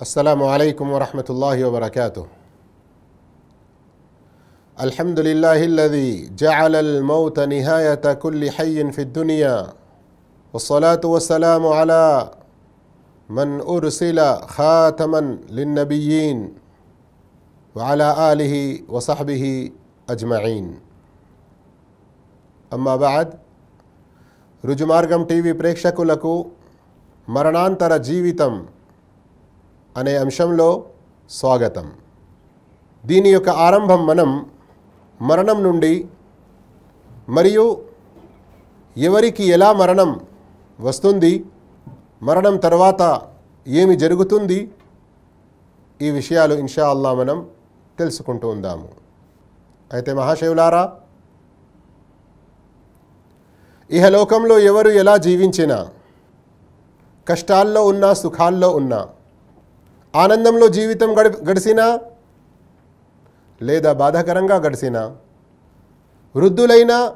السلام عليكم ورحمة الله وبركاته الحمد لله الذي جعل الموت نهاية كل حي في الدنيا والصلاة والسلام على من أرسل خاتما للنبيين وعلى آله وصحبه أجمعين అమ్మా బాద్ రుజుమార్గం టీవీ ప్రేక్షకులకు మరణాంతర జీవితం అనే అంశంలో స్వాగతం. దీని యొక్క ఆరంభం మనం మరణం నుండి మరియు ఎవరికి ఎలా మరణం వస్తుంది మరణం తర్వాత ఏమి జరుగుతుంది ఈ విషయాలు ఇన్షా అల్లా మనం తెలుసుకుంటూ ఉందాము. అయితే మహాశివులారా ఇహలోకంలో ఎవరు ఎలా జీవించినా కష్టాల్లో ఉన్నా సుఖాల్లో ఉన్నా ఆనందంలో జీవితం గడి గడిచినా లేదా బాధాకరంగా గడిచినా వృద్ధులైనా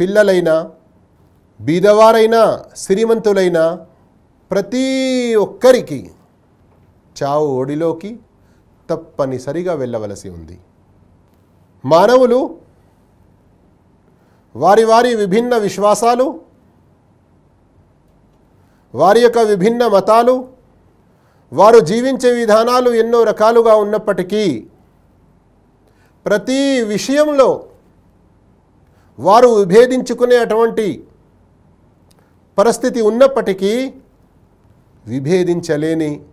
పిల్లలైనా బీదవారైనా శ్రీమంతులైనా ప్రతి ఒక్కరికి చావు ఒడిలోకి తప్పనిసరిగా వెళ్ళవలసి ఉంది. మానవులు వారి వారి విభిన్న విశ్వాసాలు వారి యొక్క విభిన్న మతాలు వారు జీవించే విధానాలు ఎన్నో రకాలుగా ఉన్నప్పటికీ ప్రతి విషయంలో వారు విభేదించుకునే అటువంటి పరిస్థితి ఉన్నప్పటికీ విభేదించలేని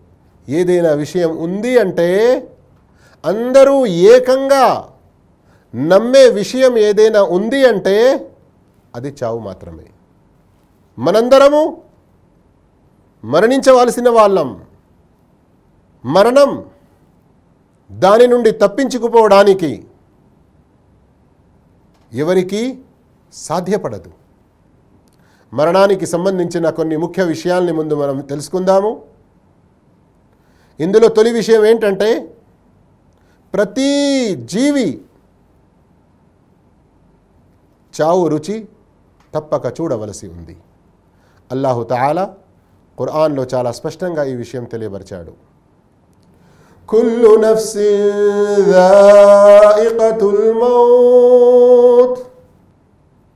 ఏదైనా విషయం ఉంది అంటే అందరూ ఏకంగా నమ్మే విషయం ఏదైనా ఉంది అంటే అది చావు మాత్రమే. మనందరము మరణించవలసిన వాళ్ళం. మరణం దాని నుండి తప్పించుకుపోవడానికి ఎవరికీ సాధ్యపడదు. మరణానికి సంబంధించిన కొన్ని ముఖ్య విషయాల్ని ముందు మనం తెలుసుకుందాము. ఇందులో తొలి విషయం ఏంటంటే ప్రతి జీవి చావు రుచి తప్పక చూడవలసి ఉంది. అల్లాహు తాలా ఖురాన్లో చాలా స్పష్టంగా ఈ విషయం తెలియపరిచాడు. కుల్లు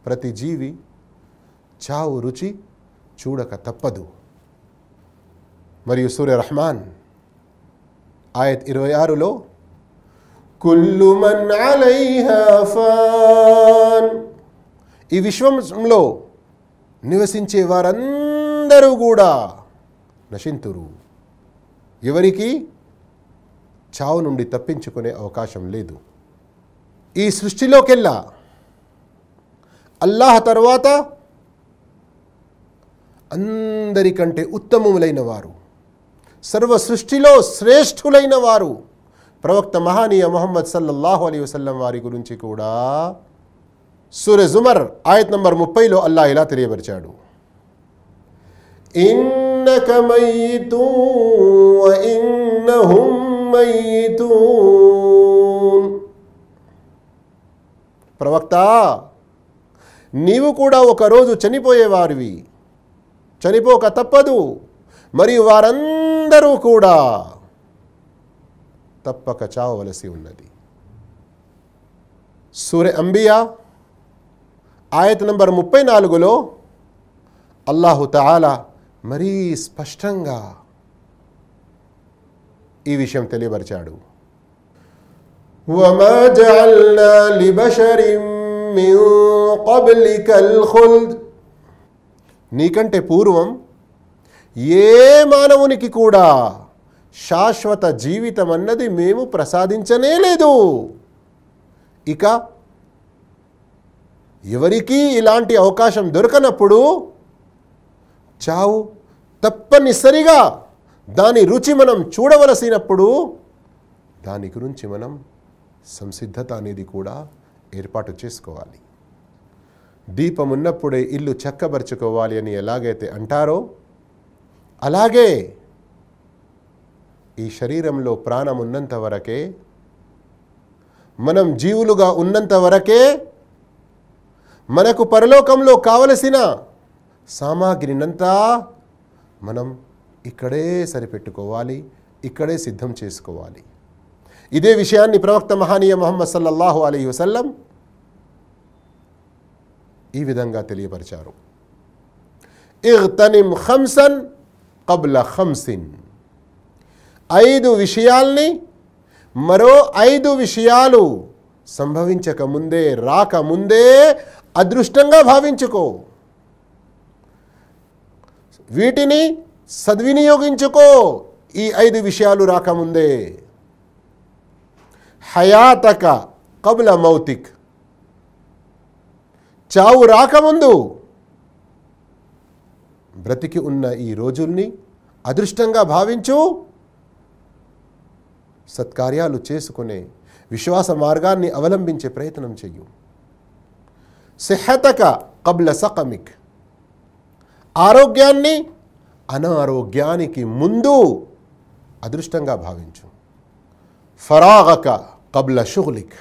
ప్రతి జీవి చావు రుచి చూడక తప్పదు. మరియు సూర్య రహమాన్ ఆయత్ ఇరవై ఆరులో కుల్లు మన్ ఫాన్. ఈ విశ్వంలో నివసించే వారందరూ కూడా నశింతురు. ఎవరికి? చావు నుండి తప్పించుకునే అవకాశం లేదు. ఈ సృష్టిలోకెల్లా అల్లాహ్ తర్వాత అందరికంటే ఉత్తమములైన వారు సర్వ సృష్టిలో శ్రేష్ఠులైన వారు ప్రవక్త మహానీయ మొహమ్మద్ సల్లల్లాహు అలీ వసల్లం వారి గురించి కూడా సూర్య జుమర్ ఆయత్ నంబర్ ముప్పైలో అల్లా ఇలా తెలియపరిచాడు. ఇన్నక ప్రవక్త నీవు కూడా ఒకరోజు చనిపోయేవారివి చనిపోక తప్పదు మరియు వారందరూ కూడా తప్పక చావవలసి ఉన్నది. సూర్య అంబియా ఆయత నంబర్ ముప్పై నాలుగులో అల్లాహు తాలా మరీ స్పష్టంగా ఈ విషయం తెలియపరిచాడు وما جعلنا لبشر من قبلك الخلد నీకంటే పూర్వం ఏ మానవునికి కూడా శాశ్వత జీవితం అన్నది మేము ప్రసాదించనే లేదు ఇక ఎవరికీ ఇలాంటి అవకాశం దొరకనప్పుడు చావు తప్పనిసరిగా దాని రుచి మనం చూడవలసినప్పుడు దాని గురించి మనం సంసిద్ధత అనేది కూడా ఏర్పాటు చేసుకోవాలి. దీపం ఉన్నప్పుడే ఇల్లు చక్కబరుచుకోవాలి అని ఎలాగైతే అంటారో అలాగే ఈ శరీరంలో ప్రాణం ఉన్నంత వరకే మనం జీవులుగా ఉన్నంత వరకే మనకు పరలోకంలో కావలసిన సామాగ్రినంతా మనం ఇక్కడే సరిపెట్టుకోవాలి ఇక్కడే సిద్ధం చేసుకోవాలి. ఇదే విషయాన్ని ప్రవక్త మహానీయ మొహమ్మద్ సల్లల్లాహు అలీ వసల్లం ఈ విధంగా తెలియపరిచారు. ఇగ్తనిమ్ ఖంసన్ కబ్ల ఖంసిన్ ఐదు విషయాల్ని మరో ఐదు విషయాలు సంభవించక ముందే రాకముందే అదృష్టంగా భావించుకో. వీటిని సద్వినియోగించుకో. ఈ ఐదు విషయాలు రాకముందే. హయాతక కబుల మౌతిక్. చావు రాకముందు బ్రతికి ఉన్న ఈ రోజుల్ని అదృష్టంగా భావించు. సత్కార్యాలు చేసుకునే విశ్వాస మార్గాన్ని అవలంబించే ప్రయత్నం చెయ్యు. సెహతక కబ్ల సకమిక్. ఆరోగ్యాన్ని అనారోగ్యానికి ముందు అదృష్టంగా భావించు. ఫరాగక కబ్ల షుగులిక్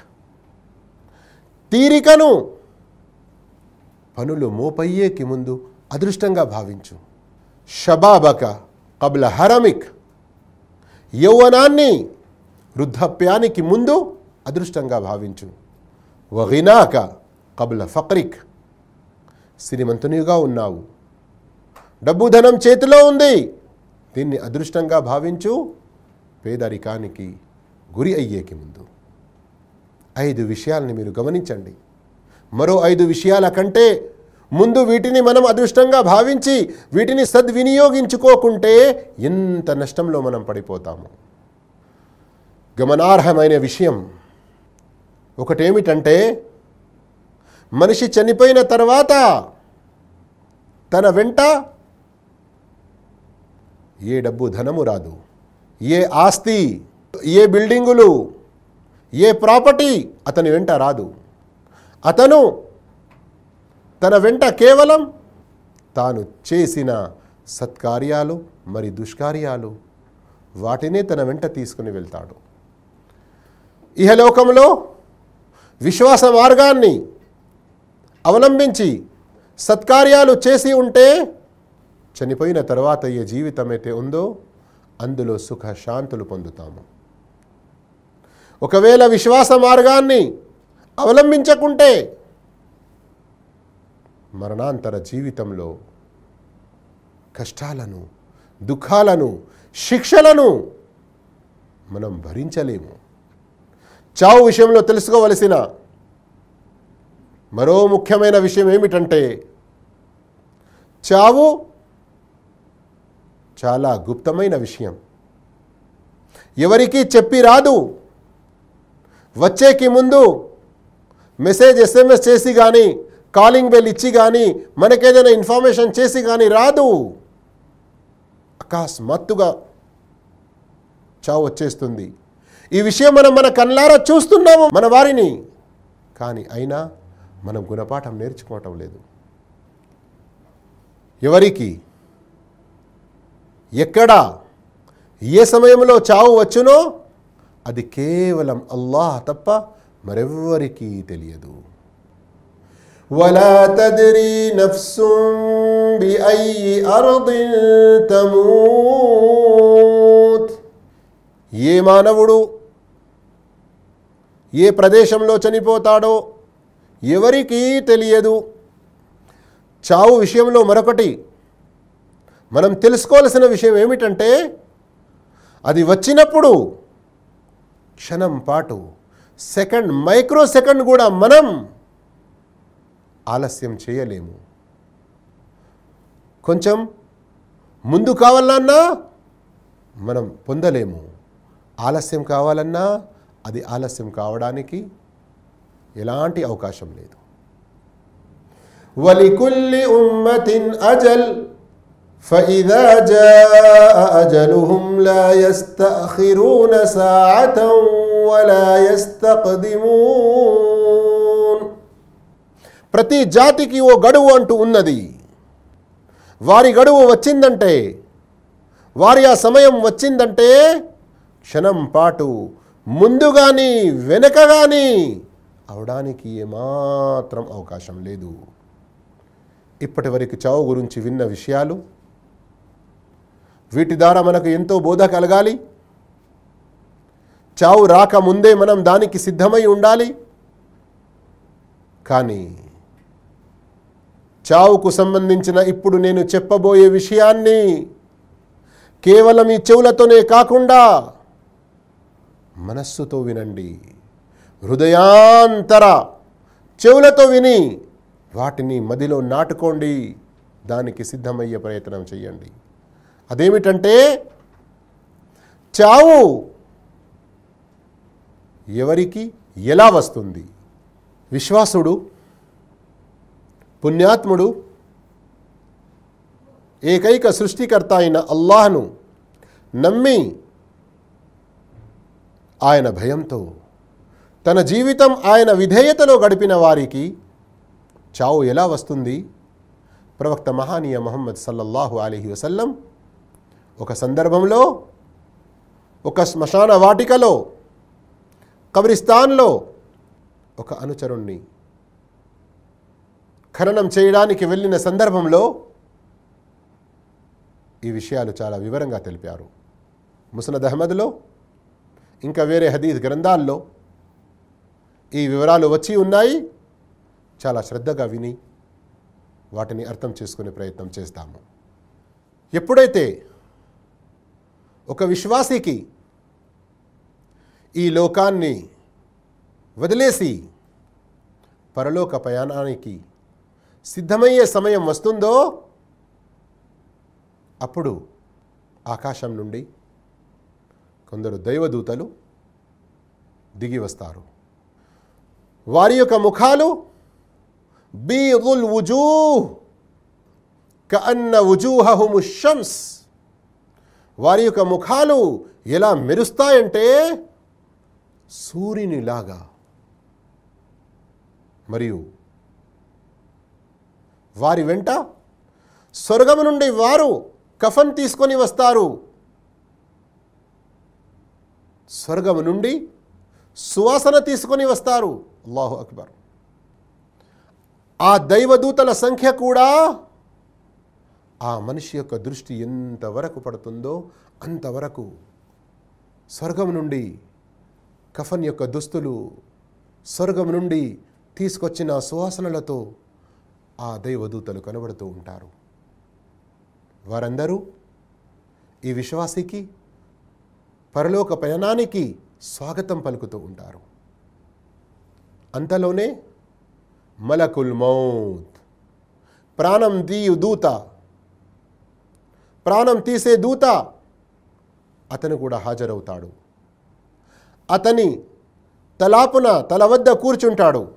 తీరికను పనులు మోపయ్యేకి ముందు అదృష్టంగా భావించు. షబాబక కబ్ల హరమిక్. యౌవనాన్ని వృద్ధాప్యానికి ముందు అదృష్టంగా భావించు. వగినాక కబుల ఫక్రిక్. శ్రీమంతునిగా ఉన్నావు. డబ్బు ధనం చేతిలో ఉంది. దీన్ని అదృష్టంగా భావించు. పేదరికానికి గురి అయ్యేకి ముందు. ఐదు విషయాల్ని మీరు గమనించండి. మరో ఐదు విషయాల కంటే ముందు వీటిని మనం అదృష్టంగా భావించి వీటిని సద్వినియోగించుకోకుంటే ఎంత నష్టంలో మనం పడిపోతాము. గమనార్హమైన విషయం ఒకటేమిటంటే మనిషి చనిపోయిన తర్వాత తన వెంట ఏ డబ్బు ధనము రాదు. ఏ ఆస్తి ఏ బిల్డింగులు ఏ ప్రాపర్టీ అతని వెంట రాదు. అతను తన వెంట కేవలం తాను చేసిన సత్కార్యాలు మరి దుష్కార్యాలు వాటినే తన వెంట తీసుకుని వెళ్తాడు. ఇహలోకంలో విశ్వాస మార్గాన్ని అవలంబించి సత్కార్యాలు చేసి ఉంటే చనిపోయిన తర్వాత ఏ జీవితం అయితే ఉందో అందులో సుఖ శాంతులు పొందుతాము. ఒకవేళ విశ్వాస మార్గాన్ని అవలంబించకుంటే మరణాంతర జీవితంలో కష్టాలను దుఃఖాలను శిక్షలను మనం భరించలేము. చావు విషయంలో తెలుసుకోవలసిన మరో ముఖ్యమైన విషయం ఏమిటంటే చావు చాలా గుప్తమైన విషయం. ఎవరికీ చెప్పి రాదు. వచ్చేకి ముందు మెసేజ్ ఎస్ఎంఎస్ చేసి కానీ కాలింగ్ బెల్ ఇచ్చి కానీ మనకేదైనా ఇన్ఫర్మేషన్ చేసి కానీ రాదు. అకస్మాత్తుగా చావు వచ్చేస్తుంది. ఈ విషయం మనం మన కళ్ళారా చూస్తున్నాము మన వారిని. కానీ అయినా మనం గుణపాఠం నేర్చుకోవటం లేదు. ఎవరికి ఎక్కడ ఏ సమయంలో చావు వచ్చునో అది కేవలం అల్లాహ్ తప్ప మరెవ్వరికీ తెలియదు ولا تدري نفس بأي أرض تموت ఏ మానవుడు ఏ ప్రదేశంలో చనిపోతాడో ఎవరికీ తెలియదు చావు విషయంలో మరొకటి మనం తెలుసుకోవాల్సిన విషయం ఏమిటంటే అది వచ్చినప్పుడు క్షణం పాటు సెకండ్ మైక్రో సెకండ్ కూడా మనం ఆలస్యం చేయలేము. కొంచెం ముందు కావాలన్నా మనం పొందలేము. ఆలస్యం కావాలన్నా అది ఆలస్యం కావడానికి ఎలాంటి అవకాశం లేదు. వలికుల్లి ఉమ్మతిన్ అజల్ فإذا جاء أجلهم لا يستأخرون ساعة ولا يستقدمون ప్రతి జాతికి ఓ గడువు అంటూ ఉన్నది వారి గడువు వచ్చిందంటే వారి ఆ సమయం వచ్చిందంటే క్షణం పాటు ముందు కానీ వెనక కానీ అవడానికి ఏమాత్రం అవకాశం లేదు ఇప్పటి వరకు చావు గురించి విన్న విషయాలు వీటి ద్వారా మనకు ఎంతో బోధ కలగాలి. చావు రాకముందే మనం దానికి సిద్ధమై ఉండాలి. కానీ చావుకు సంబంధించిన ఇప్పుడు నేను చెప్పబోయే విషయాన్ని కేవలం ఈ చెవులతోనే కాకుండా మనస్సుతో వినండి. హృదయాంతర చెవులతో విని వాటిని మదిలో నాటుకోండి. దానికి సిద్ధమయ్యే ప్రయత్నం చేయండి. అదేమిటంటే చావు ఎవరికి ఎలా వస్తుంది? విశ్వాసుడు పుణ్యాత్ముడు ఏకైక సృష్టికర్త అయిన అల్లాహ్ను నమ్మి ఆయన భయంతో తన జీవితం ఆయన విధేయతలో గడిపిన వారికి చావు ఎలా వస్తుంది? ప్రవక్త మహానీయ మహమ్మద్ సల్లల్లాహు అలీహి వసల్లం ఒక సందర్భంలో ఒక శ్మశాన వాటికలో కబ్రిస్తాన్లో ఒక అనుచరుణ్ణి ఖననం చేయడానికి వెళ్ళిన సందర్భంలో ఈ విషయాలు చాలా వివరంగా తెలిపారు. ముసనద్ అహ్మద్లో ఇంకా వేరే హదీద్ గ్రంథాల్లో ఈ వివరాలు వచ్చి ఉన్నాయి. చాలా శ్రద్ధగా విని వాటిని అర్థం చేసుకునే ప్రయత్నం చేస్తాము. ఎప్పుడైతే ఒక విశ్వాసికి ఈ లోకాన్ని వదిలేసి పరలోక ప్రయాణానికి సిద్ధమయ్యే సమయం వస్తుందో అప్పుడు ఆకాశం నుండి కొందరు దైవదూతలు దిగి వస్తారు. వారి యొక్క ముఖాలు బీదుల్ వుజూ కన్న వుజూహహుము వారి యొక్క ముఖాలు ఎలా మెరుస్తాయంటే సూర్యునిలాగా. మరియు వారి వెంట స్వర్గము నుండి వారు కఫన్ తీసుకొని వస్తారు. స్వర్గము నుండి సువాసన తీసుకొని వస్తారు. అల్లాహు అక్బర్. ఆ దైవదూతల సంఖ్య కూడా ఆ మనిషి యొక్క దృష్టి ఎంతవరకు పడుతుందో అంతవరకు స్వర్గం నుండి కఫన్ యొక్క దుస్తులు స్వర్గం నుండి తీసుకొచ్చిన సువాసనలతో ఆ దైవదూతలు కనబడుతూ ఉంటారు. వారందరూ ఈ విశ్వాసికి పరలోక పయనానికి స్వాగతం పలుకుతూ ఉంటారు. అంతలోనే మలకుల్ మౌత్ ప్రాణం దీయు దూత ప్రాణం తీసే దూత అతను కూడా హాజరవుతాడు. అతని తలాపున తల వద్ద కూర్చుంటాడు.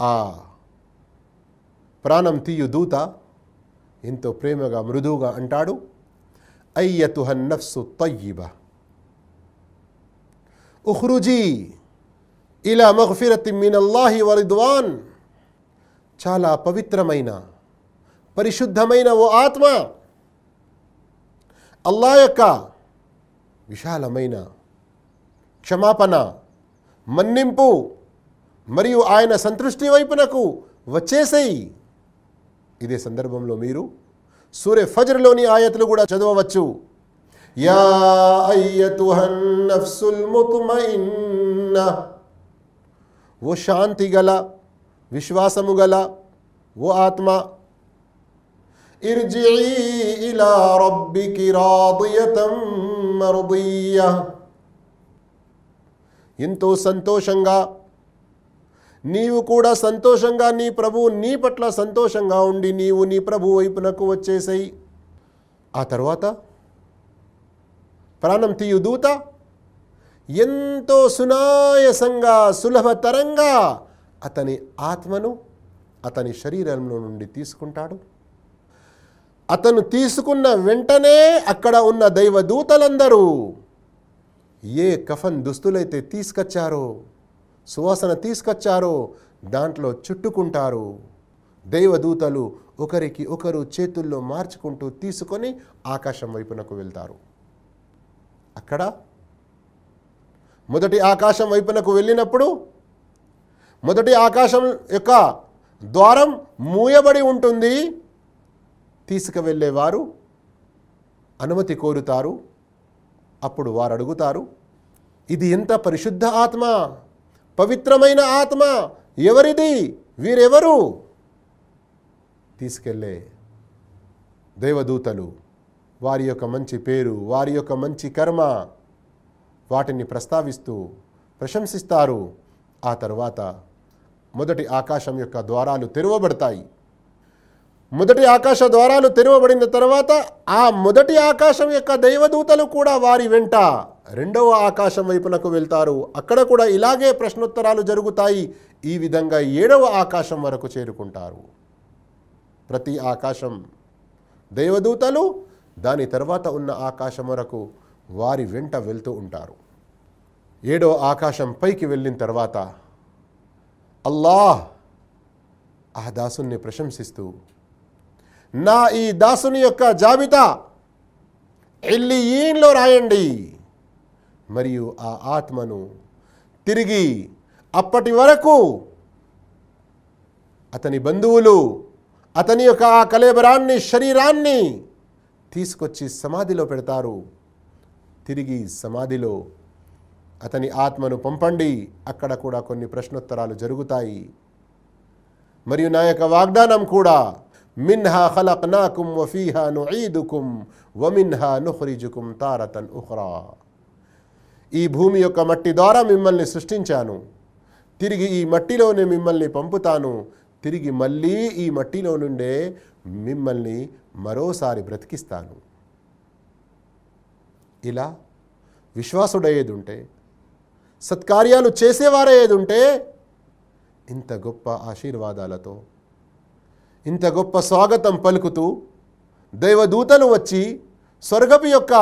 ఆ ప్రాణం తీయు దూత ఎంతో ప్రేమగా మృదువుగా అంటాడు. అయ్యతుహన్నఫ్సు తయ్యిబ. ఉహ్రుజీ ఇలా మహఫిరతి మినల్లాహి వరిద్వాన్. చాలా పవిత్రమైన పరిశుద్ధమైన ఓ ఆత్మ. అల్లా యొక్క విశాలమైన క్షమాపణ మన్నింపు మరియు ఆయన సంతృష్టి వైపునకు వచ్చేసేయి. ఇదే సందర్భంలో మీరు సూర్య ఫజర్లోని ఆయతలు కూడా చదవవచ్చు. యా అయ్యతుహన్ ఓ శాంతి గల విశ్వాసము గల ఓ ఆత్మ. ارجعي ఇలా ربك راضية مرضية ఎంతో సంతోషంగా నీవు కూడా సంతోషంగా నీ ప్రభువు నీ పట్ల సంతోషంగా ఉండి నీవు నీ ప్రభు వైపునకు వచ్చేసాయి ఆ తర్వాత ప్రాణం తీయు దూత ఎంతో సునాయసంగా సులభతరంగా అతని ఆత్మను అతని శరీరంలో నుండి తీసుకుంటాడు అతను తీసుకున్న వెంటనే అక్కడ ఉన్న దైవదూతలందరూ ఏ కఫన్ దుస్తులైతే తీసుకొచ్చారో సువాసన తీసుకొచ్చారో దాంట్లో చుట్టుకుంటారు. దైవదూతలు ఒకరికి ఒకరు చేతుల్లో మార్చుకుంటూ తీసుకొని ఆకాశం వైపునకు వెళ్తారు. అక్కడ మొదటి ఆకాశం వైపునకు వెళ్ళినప్పుడు మొదటి ఆకాశం యొక్క ద్వారం మూయబడి ఉంటుంది. తీసుకువెళ్ళేవారు అనుమతి కోరుతారు. అప్పుడు వారు అడుగుతారు ఇది ఎంత పరిశుద్ధ ఆత్మ? పవిత్రమైన ఆత్మ ఎవరిది? వీరెవరు? తీసుకెళ్ళే దేవదూతలు వారి యొక్క మంచి పేరు వారి యొక్క మంచి కర్మ వాటిని ప్రస్తావిస్తూ ప్రశంసిస్తారు. ఆ తర్వాత మొదటి ఆకాశం యొక్క ద్వారాలు తెరవబడతాయి. మొదటి ఆకాశ ద్వారాలు తెరవబడిన తర్వాత ఆ మొదటి ఆకాశం యొక్క దైవదూతలు కూడా వారి వెంట రెండవ ఆకాశం వైపునకు వెళ్తారు. అక్కడ కూడా ఇలాగే ప్రశ్నోత్తరాలు జరుగుతాయి. ఈ విధంగా ఏడవ ఆకాశం వరకు చేరుకుంటారు. ప్రతి ఆకాశం దైవదూతలు దాని తర్వాత ఉన్న ఆకాశం వరకు వారి వెంట వెళ్తూ ఉంటారు. ఏడవ ఆకాశం పైకి వెళ్ళిన తర్వాత అల్లాహ్ ఆ దాసుని ప్రశంసిస్తూ నా ఈ దాసుని యొక్క జాబితా ఎల్లియీన్లో రాయండి. మరియు ఆ ఆత్మను తిరిగి అప్పటి వరకు అతని బంధువులు అతని యొక్క ఆ కలేబరాన్ని శరీరాన్ని తీసుకొచ్చి సమాధిలో పెడతారు. తిరిగి సమాధిలో అతని ఆత్మను పంపండి. అక్కడ కూడా కొన్ని ప్రశ్నోత్తరాలు జరుగుతాయి. మరియు నా యొక్క వాగ్దానం కూడా మిన్హా ఖలక్నాకుం వఫీహా నుయీదుకుం వమిన్హా నుహ్రిజుకుం తారతన్ ఉహ్రా ఈ భూమి యొక్క మట్టి ద్వారా మిమ్మల్ని సృష్టించాను. తిరిగి ఈ మట్టిలోనే మిమ్మల్ని పంపుతాను. తిరిగి మళ్ళీ ఈ మట్టిలో నుండే మిమ్మల్ని మరోసారి బ్రతికిస్తాను. ఇలా విశ్వాసుడయ్యేది ఉంటే సత్కార్యాలు చేసేవారయ్యేది ఉంటే ఇంత గొప్ప ఆశీర్వాదాలతో ఇంత గొప్ప స్వాగతం పలుకుతూ దైవదూతలు వచ్చి స్వర్గపు యొక్క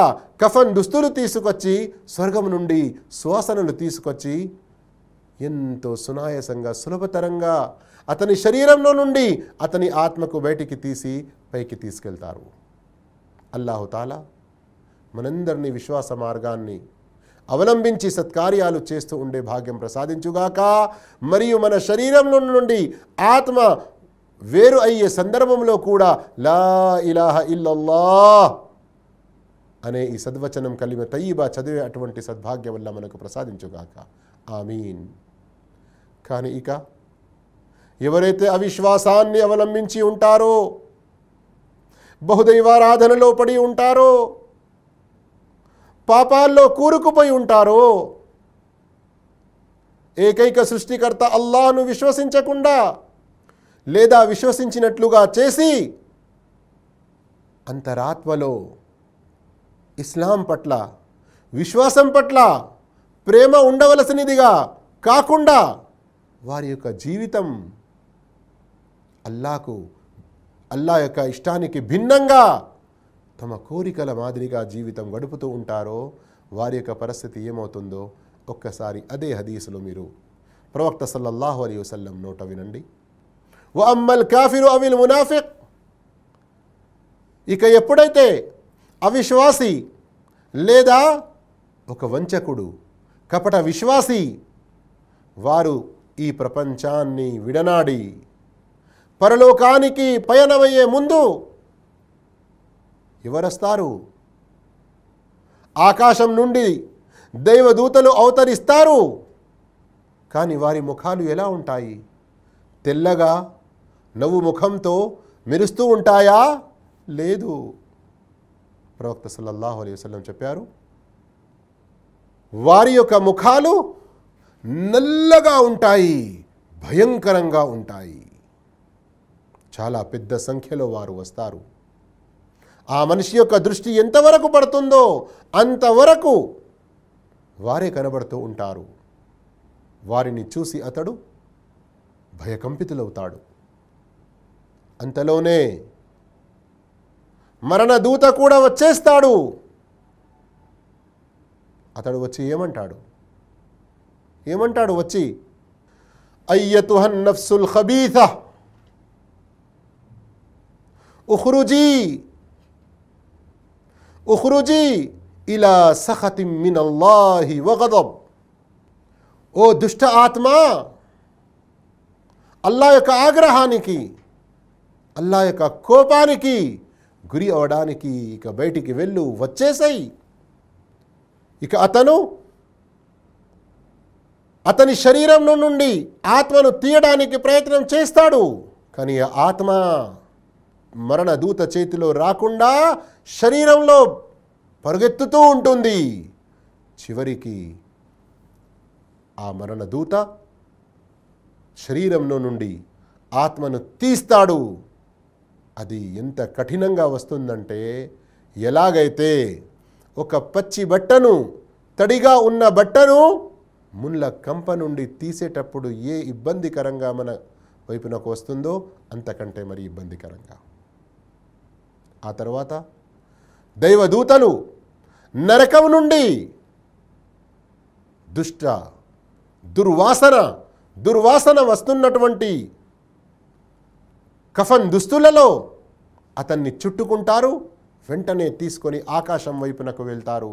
కఫన్ దుస్తులు తీసుకొచ్చి స్వర్గం నుండి సువాసనలు తీసుకొచ్చి ఎంతో సునాయసంగా సులభతరంగా అతని శరీరంలో నుండి అతని ఆత్మకు బయటికి తీసి పైకి తీసుకెళ్తారు. అల్లాహుతాలా మనందరినీ విశ్వాస మార్గాన్ని అవలంబించి సత్కార్యాలు చేస్తూ ఉండే భాగ్యం ప్రసాదించుగాక మరియు మన శరీరంలో నుండి ఆత్మ వేరు అయ్యే సందర్భంలో కూడా లా ఇలాహ ఇల్లల్లా అనే ఈ సద్వచనం కలిమ తయ్యబా చదివే అటువంటి సద్భాగ్యం వల్ల మనకు ప్రసాదించుగాక. ఆమీన్. కానీ ఇక ఎవరైతే అవిశ్వాసాన్ని అవలంబించి ఉంటారో బహుదైవారాధనలో పడి ఉంటారో పాపాల్లో కూరుకుపోయి ఉంటారో ఏకైక సృష్టికర్త అల్లాహను విశ్వసించకుండా లేదా విశ్వసించినట్లుగా చేసి అంతరాత్మలో ఇస్లాం పట్ల విశ్వాసం పట్ల ప్రేమ ఉండవలసినదిగా కాకుండా వారి యొక్క జీవితం అల్లాకు అల్లా యొక్క ఇష్టానికి భిన్నంగా తమ కోరికల మాదిరిగా జీవితం గడుపుతూ ఉంటారో వారి యొక్క పరిస్థితి ఏమవుతుందో ఒక్కసారి అదే హదీసులో మీరు ప్రవక్త సల్లల్లాహు అలీ వసల్లం నోట వినండి. వ అమ్మల్ కాఫిరు అవిల్ మునాఫిక్ ఇక ఎప్పుడైతే అవిశ్వాసి లేదా ఒక వంచకుడు కపట విశ్వాసి వారు ఈ ప్రపంచాన్ని విడనాడి పరలోకానికి పయనమయ్యే ముందు ఎవరొస్తారు? ఆకాశం నుండి దైవదూతలు అవతరిస్తారు. కానీ వారి ముఖాలు ఎలా ఉంటాయి? తెల్లగా నవ్వు ముఖంతో మెరుస్తూ ఉంటాయా? లేదు. ప్రవక్త సల్లల్లాహు అలైహి వసలం చెప్పారు వారి యొక్క ముఖాలు నల్లగా ఉంటాయి భయంకరంగా ఉంటాయి. చాలా పెద్ద సంఖ్యలో వారు వస్తారు. ఆ మనిషి యొక్క దృష్టి ఎంతవరకు పడుతుందో అంతవరకు వారే కనబడుతూ ఉంటారు. వారిని చూసి అతడు భయకంపితులవుతాడు. అంతలోనే మరణ దూత కూడా వచ్చేస్తాడు. అతడు వచ్చి ఏమంటాడు? ఏమంటాడు వచ్చి? అయ్యతుహన్ నఫ్సుల్ ఖబీథ ఉహ్రుజీ ఉఖ్రుజీ ఇలా సఖతి మిన్ అల్లాహి వగదబ్. ఓ దుష్ట ఆత్మ అల్లా యొక్క ఆగ్రహానికి అల్లా యొక్క కోపానికి గురి అవడానికి ఇక బయటికి వెళ్ళు వచ్చేసాయి. ఇక అతను అతని శరీరం నుండి ఆత్మను తీయడానికి ప్రయత్నం చేస్తాడు. కానీ ఆత్మ మరణ దూత చేతిలో రాకుండా శరీరంలో పరుగెత్తుతూ ఉంటుంది. చివరికి ఆ మరణ దూత శరీరంలో నుండి ఆత్మను తీస్తాడు. అది ఎంత కఠినంగా వస్తుందంటే ఎలాగైతే ఒక పచ్చి బట్టను తడిగా ఉన్న బట్టను ముళ్ళ కంప నుండి తీసేటప్పుడు ఏ ఇబ్బందికరంగా మన వైపునకు వస్తుందో అంతకంటే మరి ఇబ్బందికరంగా. ఆ తర్వాత దైవదూతలు నరకం నుండి దుష్ట దుర్వాసన దుర్వాసన వస్తున్నటువంటి కఫన్ దుస్తులలో అతన్ని చుట్టుకుంటారు వెంటనే తీసుకొని ఆకాశం వైపునకు వెళ్తారు.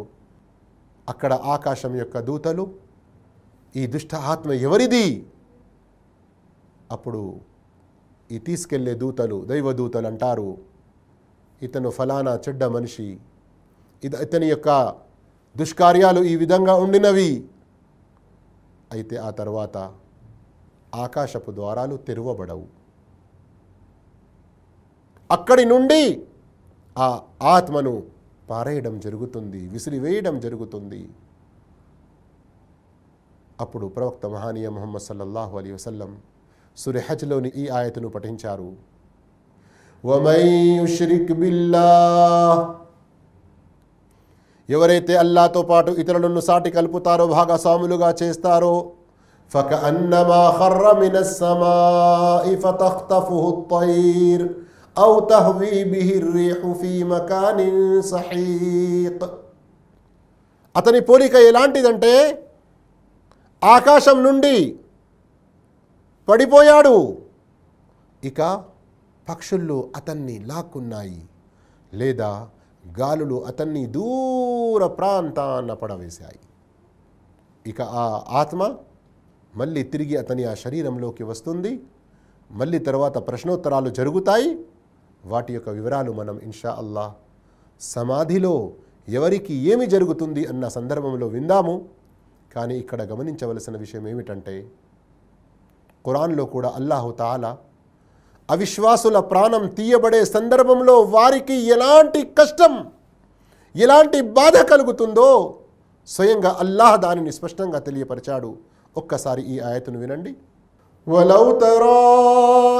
అక్కడ ఆకాశం యొక్క దూతలు ఈ దుష్ట ఆత్మ ఎవరిది? అప్పుడు ఈ తీసుకెళ్ళే దూతలు దైవదూతలు అంటారు ఇతను ఫలానా చెడ్డ మనిషి. ఇది ఇతని యొక్క దుష్కార్యాలు ఈ విధంగా ఉండినవి. అయితే ఆ తర్వాత ఆకాశపు ద్వారాలు తెరవబడవు. అక్కడి నుండి ఆ ఆత్మను పారేయడం జరుగుతుంది విసిరివేయడం జరుగుతుంది. అప్పుడు ప్రవక్త మహానీయ మొహమ్మద్ సల్లల్లాహు అలీ వసల్లం సురెహజ్లోని ఈ ఆయతను పఠించారు. ఎవరైతే అల్లాతో పాటు ఇతరులను సాటి కలుపుతారో భాగస్వాములుగా చేస్తారో ఫక అన్నమా హర్ర తైర్ أو تهوي به الريح في مكان سحيق అతని పోలిక ఎలాంటిదంటే ఆకాశం నుండి పడిపోయాడు ఇక పక్షులు అతన్ని లాక్కున్నాయి లేదా గాలులు అతన్ని దూర ప్రాంతాన పడవేశాయి ఇక ఆ ఆత్మ మళ్ళీ తిరిగి అతని ఆ శరీరంలోకి వస్తుంది మళ్ళీ తర్వాత ప్రశ్నోత్తరాలు జరుగుతాయి వాటి యొక్క వివరాలు మనం ఇన్షా అల్లా సమాధిలో ఎవరికి ఏమి జరుగుతుంది అన్న సందర్భంలో విందాము. కానీ ఇక్కడ గమనించవలసిన విషయం ఏమిటంటే ఖురాన్లో కూడా అల్లాహుతాలా అవిశ్వాసుల ప్రాణం తీయబడే సందర్భంలో వారికి ఎలాంటి కష్టం ఎలాంటి బాధ కలుగుతుందో స్వయంగా అల్లాహ్ దానిని స్పష్టంగా తెలియపరిచాడు. ఒక్కసారి ఈ ఆయతను వినండి. వలౌతరా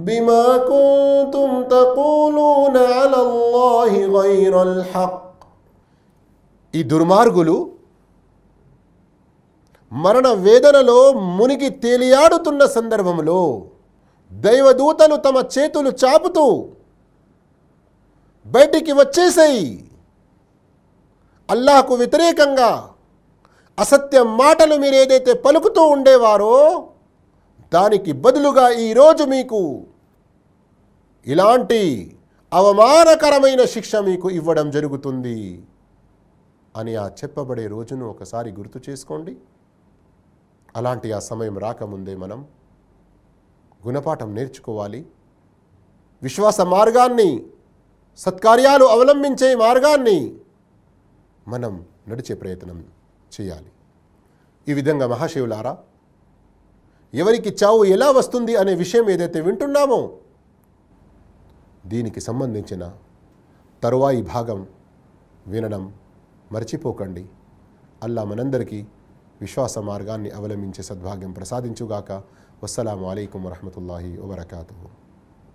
بما كنتم تقولون على الله غير الحق ఈ దుర్మార్గులు మరణ వేదనలో మునిగి తేలియాడుతున్న సందర్భంలో దైవదూతలు తమ చేతులు చాపుతూ బయటికి వచ్చేసాయి అల్లాహకు వ్యతిరేకంగా అసత్య మాటలు మీరు ఏదైతే పలుకుతూ ఉండేవారో దానికి బదులుగా ఈరోజు మీకు ఇలాంటి అవమానకరమైన శిక్ష మీకు ఇవ్వడం జరుగుతుంది అని ఆ చెప్పబడే రోజును ఒకసారి గుర్తు చేసుకోండి. అలాంటి ఆ సమయం రాకముందే మనం గుణపాఠం నేర్చుకోవాలి. విశ్వాస మార్గాన్ని సత్కార్యాలు అవలంబించే మార్గాన్ని మనం నడిచే ప్రయత్నం చేయాలి. ఈ విధంగా మహాశివులారా ఎవరికి చావు ఎలా వస్తుంది అనే విషయం ఏదైతే వింటున్నామో దీనికి సంబంధించిన తరువాయి భాగం వినడం మర్చిపోకండి. అల్లా మనందరికీ విశ్వాస మార్గాన్ని అవలంబించే సద్భాగ్యం ప్రసాదించుగాక. వస్సలాము అయికం వరహమతుల్లాహి వబర్కాతూ